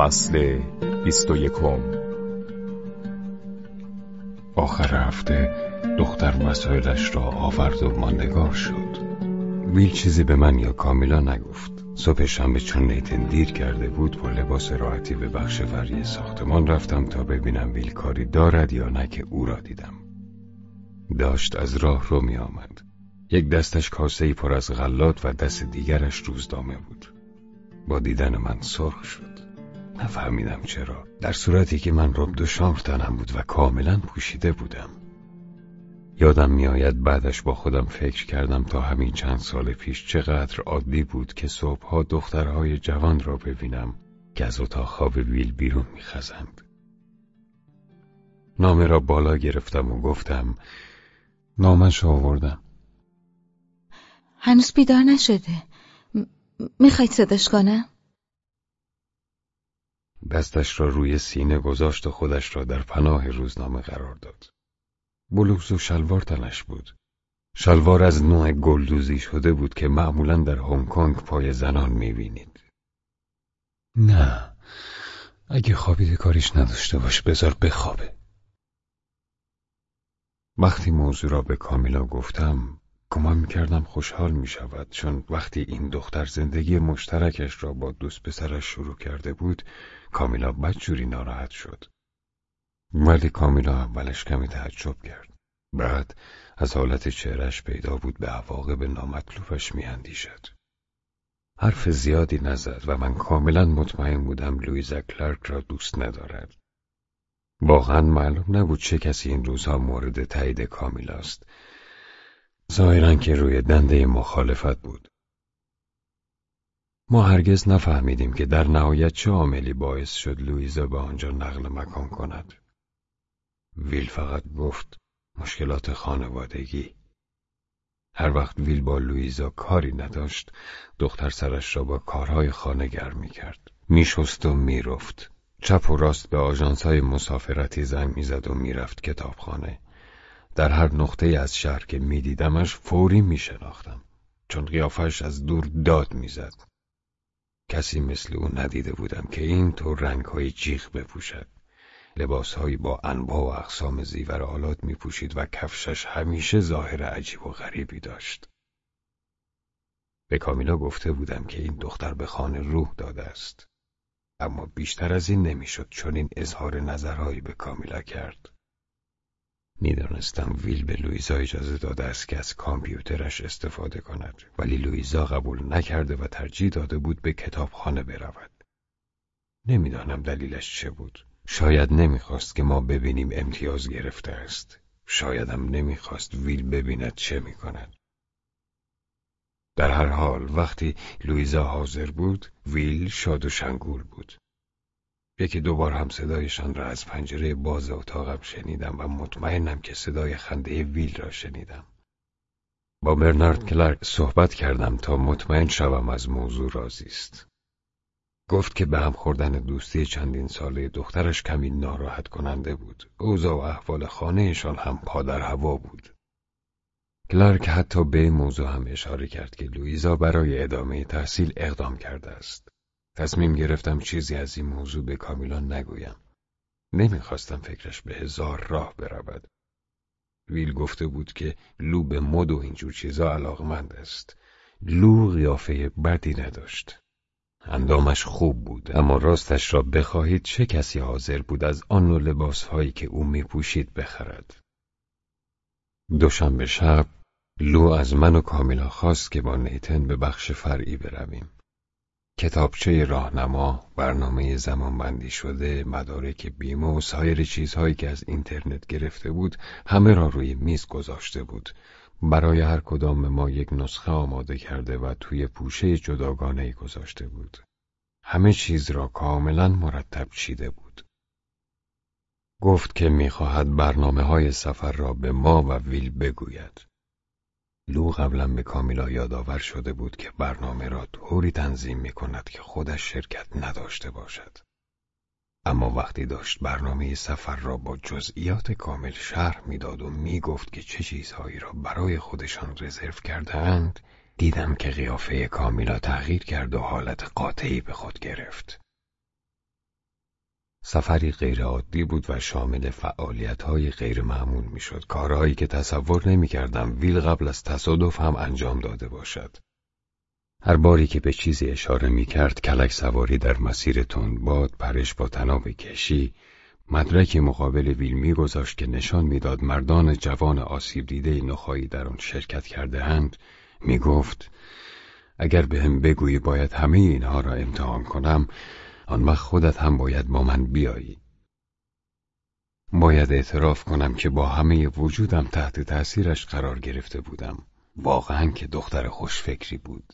فصل بیست و یکم آخر هفته دختر مسائلش را آورد و ماندگار شد. ویل چیزی به من یا کامیلا نگفت. صبح شنبه چون نیتن دیر کرده بود با لباس راحتی به بخش فری ساختمان رفتم تا ببینم ویل کاری دارد یا نه که او را دیدم. داشت از راه رو می آمد. یک دستش کاسه پر از غلات و دست دیگرش روزدامه بود. با دیدن من سرخ شد. نفهمیدم چرا. در صورتی که من رب دو تنم بود و کاملا پوشیده بودم. یادم میآید بعدش با خودم فکر کردم تا همین چند سال پیش چقدر عادی بود که صبحها دخترهای جوان را ببینم که از اتاق خواب ویل بیرون میخزند. نامه را بالا گرفتم و گفتم نامش آوردم. هنوز بیدار نشده. می‌خواید صداش کنم؟ دستش را روی سینه گذاشت و خودش را در پناه روزنامه قرار داد. بلوز و شلوار تنش بود. شلوار از نوع گلدوزی شده بود که معمولا در هنگ کنگ پای زنان می‌بینید. نه، اگه خوابیده کاریش نداشته باش بذار بخوابه. وقتی موضوع را به کامیلا گفتم گمان می‌کردم خوشحال می‌شود چون وقتی این دختر زندگی مشترکش را با دوست پسرش شروع کرده بود کامیلا بدجوری ناراحت شد. ولی کامیلا اولش کمی تعجب کرد. بعد از حالت چهرش پیدا بود به عواقب نامطلوبش میاندیشد. حرف زیادی نزد و من کاملا مطمئن بودم لویزا کلارک را دوست ندارد. واقعا معلوم نبود چه کسی این روزها مورد تایید کامیلاست. ظاهرا که روی دنده مخالفت بود. ما هرگز نفهمیدیم که در نهایت چه عاملی باعث شد لویزا به آنجا نقل مکان کند. ویل فقط گفت مشکلات خانوادگی. هر وقت ویل با لویزا کاری نداشت دختر سرش را با کارهای خانه گرم می کرد میشست و می‌رفت. چپ و راست به آژانس‌های مسافرتی زنگ می‌زد و می‌رفت کتابخانه. در هر نقطه از شهر که میدیدمش فوری میشناختم چون قیافش از دور داد می‌زد. کسی مثل او ندیده بودم که این طور رنگهای جیغ بپوشد. لباسهایی با انواع و اقسام زیور آلات میپوشید و کفشش همیشه ظاهر عجیب و غریبی داشت. به کامیلا گفته بودم که این دختر به خانه روح داده است. اما بیشتر از این نمی‌شد چون این اظهار نظرهایی به کامیلا کرد. می‌دانستم ویل به لویزا اجازه داده است که از کامپیوترش استفاده کند. ولی لویزا قبول نکرده و ترجیح داده بود به کتابخانه برود. نمی‌دانم دلیلش چه بود. شاید نمی‌خواست که ما ببینیم امتیاز گرفته است. شایدم نمی‌خواست ویل ببیند چه می‌کند. در هر حال وقتی لویزا حاضر بود ویل شاد و شنگول بود. یکی دوبار هم صدایشان را از پنجره باز اتاقم شنیدم و مطمئنم که صدای خنده ویل را شنیدم. با برنارد کلارک صحبت کردم تا مطمئن شوم از موضوع راضی است. گفت که به هم خوردن دوستی چندین ساله دخترش کمی ناراحت کننده بود. اوضاع و احوال خانهشان هم پادر هوا بود. کلارک حتی به موضوع هم اشاره کرد که لویزا برای ادامه تحصیل اقدام کرده است. تصمیم گرفتم چیزی از این موضوع به کامیلا نگویم. نمی‌خواستم فکرش به هزار راه برود. ویل گفته بود که لو به مد و اینجور چیزا علاقمند است. لو قیافه بدی نداشت. اندامش خوب بود اما راستش را بخواهید چه کسی حاضر بود از آن نوع لباسهایی که او میپوشید بخرد. دوشنبه شب لو از من و کامیلا خواست که با نیتن به بخش فرعی برویم. کتابچه راهنما، برنامه زمانبندی شده، مدارک بیمه و سایر چیزهایی که از اینترنت گرفته بود، همه را روی میز گذاشته بود. برای هر کدام ما یک نسخه آماده کرده و توی پوشه جداگانه گذاشته بود. همه چیز را کاملا مرتب چیده بود. گفت که می‌خواهد برنامه های سفر را به ما و ویل بگوید. لو قبلا به کامیلا یادآور شده بود که برنامه را طوری تنظیم می کند که خودش شرکت نداشته باشد. اما وقتی داشت برنامه سفر را با جزئیات کامل شرح می‌داد و می‌گفت که چه چیزهایی را برای خودشان رزرو کرده اند، دیدم که قیافه کامیلا تغییر کرد و حالت قاطعی به خود گرفت. سفری غیرعادی بود و شامل فعالیت های غیر معمول می شد. کارهایی که تصور نمی کردم ویل قبل از تصادف هم انجام داده باشد. هر باری که به چیزی اشاره می کرد کلک سواری در مسیر باد پرش با تناب کشی مدرک مقابل ویل میگذاشت که نشان می‌داد مردان جوان آسیب دیده نخایی در آن شرکت کرده اند می گفت اگر به هم بگویی باید همه اینها را امتحان کنم آن وقت خودت هم باید با من بیایی. باید اعتراف کنم که با همه وجودم تحت تأثیرش قرار گرفته بودم. واقعا که دختر خوشفکری بود.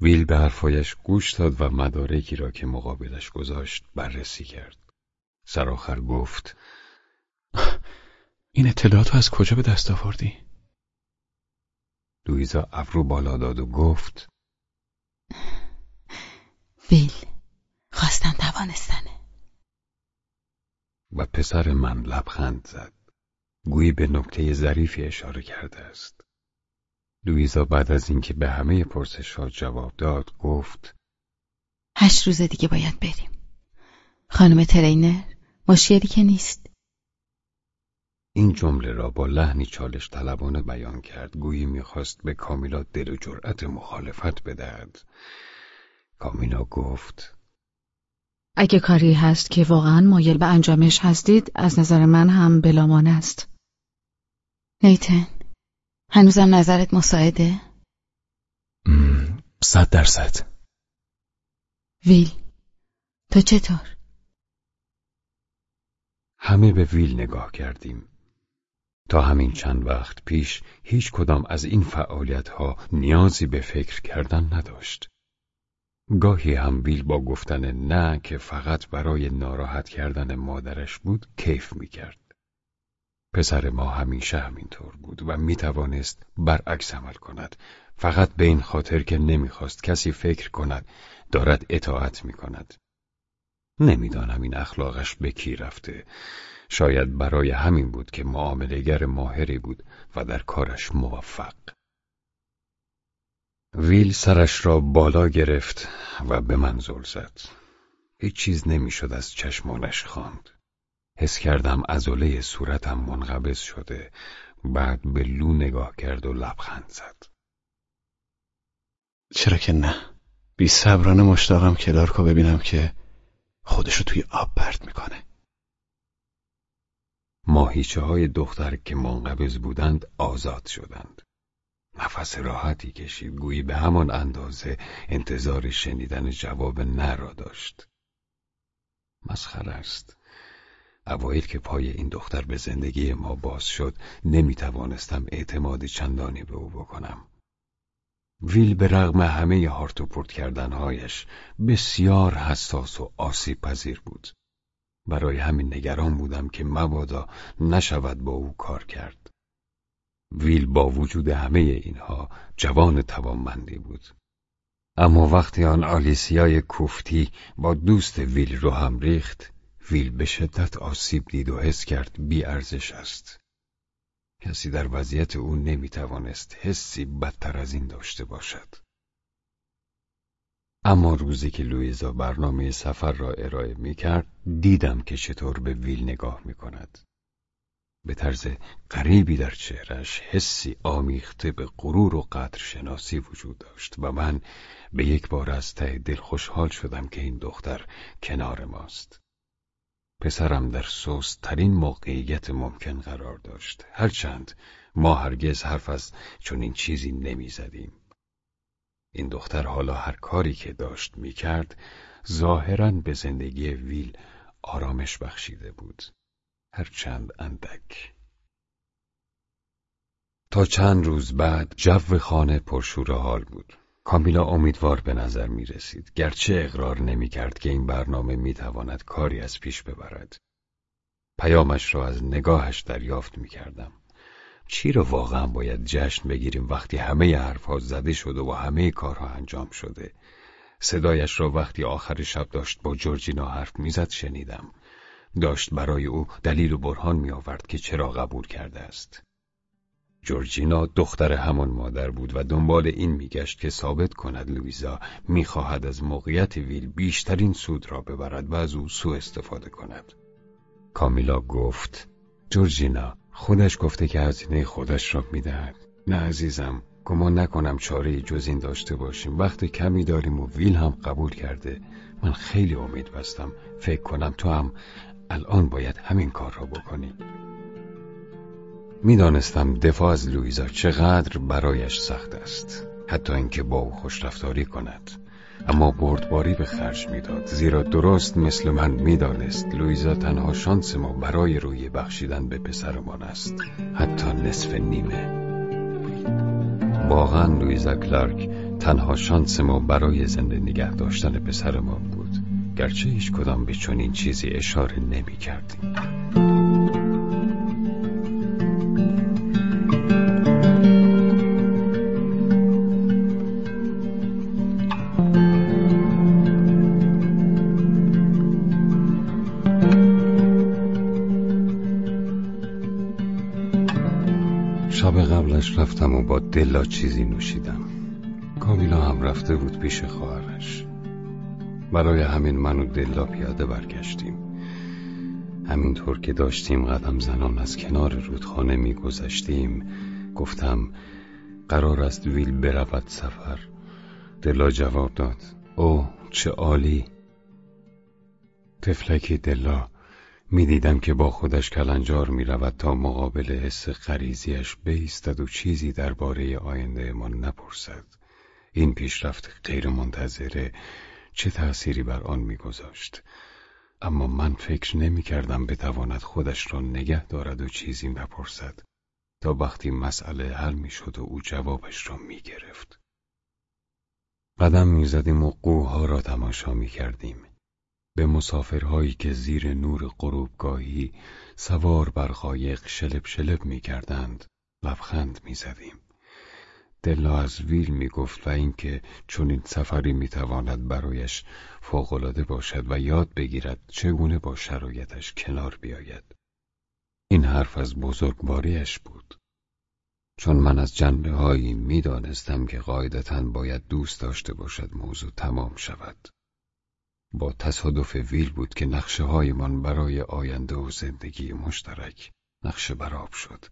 ویل به حرفایش گوش داد و مدارکی را که مقابلش گذاشت بررسی کرد. سرآخر گفت این اطلاعات از کجا به دست آوردی؟ لویزا ابرو بالا داد و گفت ویل خواستن توانستنه. و پسر من لبخند زد. گویی به نکته ظریفی اشاره کرده است. لویزا بعد از اینکه به همه پرسش ها جواب داد گفت هشت روز دیگه باید بریم. خانم ترینر مشکلی که نیست. این جمله را با لحنی چالش طلبانه بیان کرد. گویی می‌خواست به کامیلا دل و جرأت مخالفت بدهد. کامیلا گفت اگه کاری هست که واقعا مایل به انجامش هستید از نظر من هم بلامان است نیتن هنوزم نظرت مساعده؟ صد درصد ویل تو چطور؟ همه به ویل نگاه کردیم تا همین چند وقت پیش هیچ کدام از این فعالیت ها نیازی به فکر کردن نداشت گاهی هم ویل با گفتن نه که فقط برای ناراحت کردن مادرش بود کیف می‌کرد. پسر ما همیشه همینطور بود و می‌توانست برعکس عمل کند فقط به این خاطر که نمی‌خواست کسی فکر کند دارد اطاعت می‌کند. نمی‌دانم این اخلاقش به کی رفته شاید برای همین بود که معاملگر ماهری بود و در کارش موفق ویل سرش را بالا گرفت و به من زل زد. هیچ چیز نمی‌شد از چشمانش خواند. حس کردم ازوله صورتم منقبض شده بعد به لو نگاه کرد و لبخند زد. چرا که نه؟ بی صبرانه مشتاقم کلارکو ببینم که خودشو توی آب پرت می‌کنه. ماهیچه های دختر که منقبض بودند آزاد شدند. نفس راحتی کشید. گویی به همان اندازه انتظار شنیدن جواب نه را داشت. مسخره است. اوایل که پای این دختر به زندگی ما باز شد نمی توانستم اعتماد چندانی به او بکنم. ویل به رغم همه هارت و پرت کردنهایش بسیار حساس و آسیب پذیر بود. برای همین نگران بودم که مبادا نشود با او کار کرد. ویل با وجود همه اینها جوان توانمندی بود. اما وقتی آن آلیسیای کوفتی با دوست ویل رو هم ریخت، ویل به شدت آسیب دید و حس کرد بی ارزش است. کسی در وضعیت او نمی‌توانست حسی بدتر از این داشته باشد. اما روزی که لویزا برنامه سفر را ارائه می کرد، دیدم که چطور به ویل نگاه می کند. به طرز غریبی در چهرش حسی آمیخته به غرور و قدر شناسی وجود داشت و من به یک بار از ته دل خوشحال شدم که این دختر کنار ماست. پسرم در ترین موقعیت ممکن قرار داشت هرچند ما هرگز حرف از چنین چیزی نمی‌زدیم. این دختر حالا هر کاری که داشت می‌کرد ظاهرا به زندگی ویل آرامش بخشیده بود. هرچند اندک. تا چند روز بعد جو خانه پرشور حال بود. کامیلا امیدوار به نظر می رسید. گرچه اقرار نمی کرد که این برنامه می تواند کاری از پیش ببرد. پیامش را از نگاهش دریافت می کردم. چی را واقعا باید جشن بگیریم وقتی همه حرفها زده شده و همه کارها انجام شده؟ صدایش را وقتی آخر شب داشت با جورجینا حرف می‌زد شنیدم. داشت برای او دلیل و برهان می آورد که چرا قبول کرده است. جورجینا دختر همان مادر بود و دنبال این میگشت که ثابت کند لویزا می‌خواهد از موقعیت ویل بیشترین سود را ببرد و از او سوء استفاده کند. کامیلا گفت جورجینا خودش گفته که هزینه خودش را می‌دهد. نه عزیزم گمان نکنم چاره جز این داشته باشیم وقت کمی داریم و ویل هم قبول کرده من خیلی امید بستم فکر کنم تو هم الان باید همین کار را بکنی. می‌دانستم دفاع از لویزا چقدر برایش سخت است. حتی اینکه با او خوشرفتاری کند. اما بردباری به خرج می‌داد. زیرا درست مثل من می‌دانست لویزا تنها شانس ما برای روی بخشیدن به پسرمان است. حتی نصف نیمه. واقعا لویزا کلارک تنها شانس ما برای زنده نگه داشتن پسرمان بود. گرچه هیچ کدام به چنین چیزی اشاره نمی کردیم. شب قبلش رفتم و با دلا چیزی نوشیدم کامیلا هم رفته بود پیش خواهرش برای همین من و دلا پیاده برگشتیم. همینطور که داشتیم قدم زنان از کنار رودخانه میگذشتیم گفتم قرار است ویل برود سفر. دلا جواب داد. او چه عالی. تفلکی دلا می‌دیدم که با خودش کلنجار می رود تا مقابل حس غریزیش بیستد و چیزی درباره آینده ما نپرسد. این پیشرفت غیر منتظره چه تأثیری بر آن میگذاشت اما من فکر نمی کردم بتواند خودش را نگه دارد و چیزی نپرسد تا وقتی مسئله حل می و او جوابش را می گرفت. قدم می و قوها را تماشا می کردیم. به مسافرهایی که زیر نور غروبگاهی سوار بر قایق شلب شلب می کردند لبخند می زدیم. دلا از ویل می گفت و اینکه چون این سفری می تواند برایش فوقالعاده باشد و یاد بگیرد چگونه با شرایطش کنار بیاید. این حرف از بزرگواریش بود. چون من از جنبه هایی می دانستم که قاعدتا باید دوست داشته باشد موضوع تمام شود. با تصادف ویل بود که نقشه هایمان برای آینده و زندگی مشترک نقشه براب شد.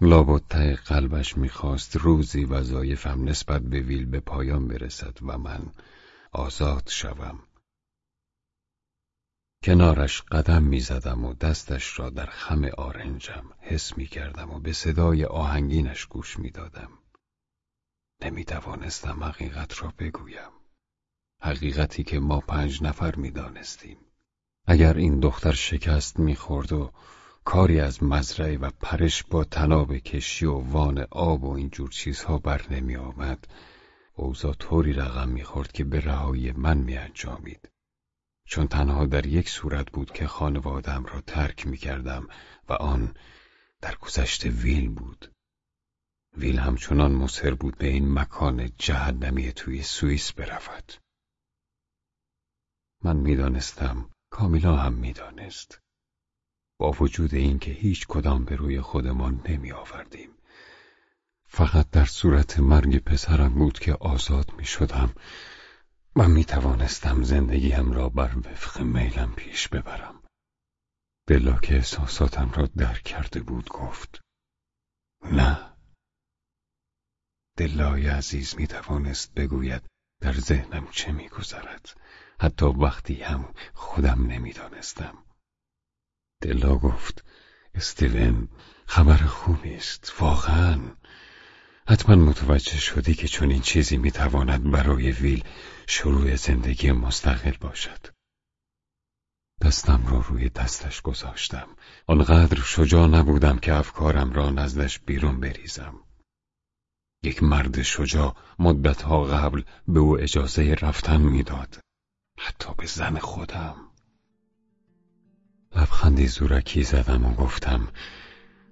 لابد ته قلبش می‌خواست روزی وظایفم نسبت به ویل به پایان برسد و من آزاد شوم. کنارش قدم می‌زدم و دستش را در خم آرنجم حس می‌کردم و به صدای آهنگینش گوش می‌دادم. نمی‌توانستم حقیقت را بگویم. حقیقتی که ما پنج نفر می‌دانستیم. اگر این دختر شکست می‌خورد و کاری از مزرعه و پرش با تناب کشی و وان آب و اینجور چیزها بر نمی آمد اوضاع طوری رقم می‌خورد که به رهایی من می انجامید. چون تنها در یک صورت بود که خانوادم را ترک می کردم و آن در گذشت ویل بود. ویل همچنان مصر بود به این مکان جهنمی توی سوئیس برود. من می‌دانستم کامیلا هم می‌دانست. با وجود اینکه هیچ کدام به روی خودمان نمی آوردیم. فقط در صورت مرگ پسرم بود که آزاد می شدم و می توانستم زندگیم را بر وفق میلم پیش ببرم. دلا که احساساتم را درک کرده بود گفت نه. دلای عزیز می توانست بگوید در ذهنم چه می گذرد. حتی وقتی هم خودم نمی‌دانستم. دلا گفت استیون خبر خوبی است واقعا. حتما متوجه شدی که چون این چیزی می‌تواند برای ویل شروع زندگی مستقل باشد. دستم را روی دستش گذاشتم. آنقدر شجاع نبودم که افکارم را نزدش بیرون بریزم. یک مرد شجاع مدتها قبل به او اجازه رفتن می‌داد. حتی به زن خودم. لبخندی زورکی زدم و گفتم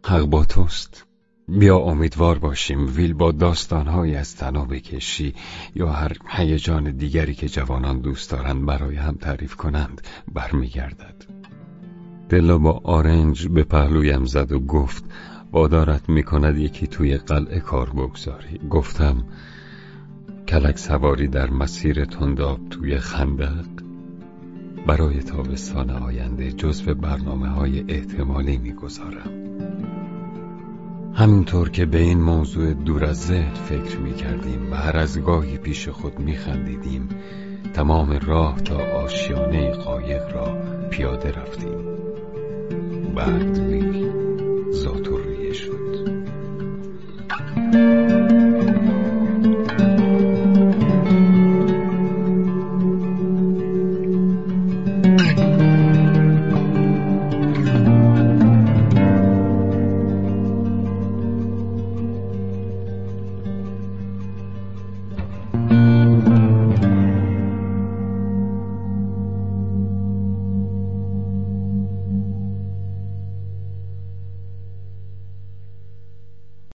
حق با توست. بیا امیدوار باشیم ویل با داستانهایی از تناب کشی یا هر هیجان دیگری که جوانان دوست دارند برای هم تعریف کنند برمیگردد. دلا با آرنج به پهلویم زد و گفت وادارت می‌کند یکی توی قلعه کار بگذاری. گفتم کلک سواری در مسیر تنداب توی خندق؟ برای تابستان آینده جزو برنامه های احتمالی می‌گذارم. همینطور که به این موضوع دور از ذهن فکر می کردیم و هر از گاهی پیش خود می خندیدیم تمام راه تا آشیانه قایق را پیاده رفتیم. بعد می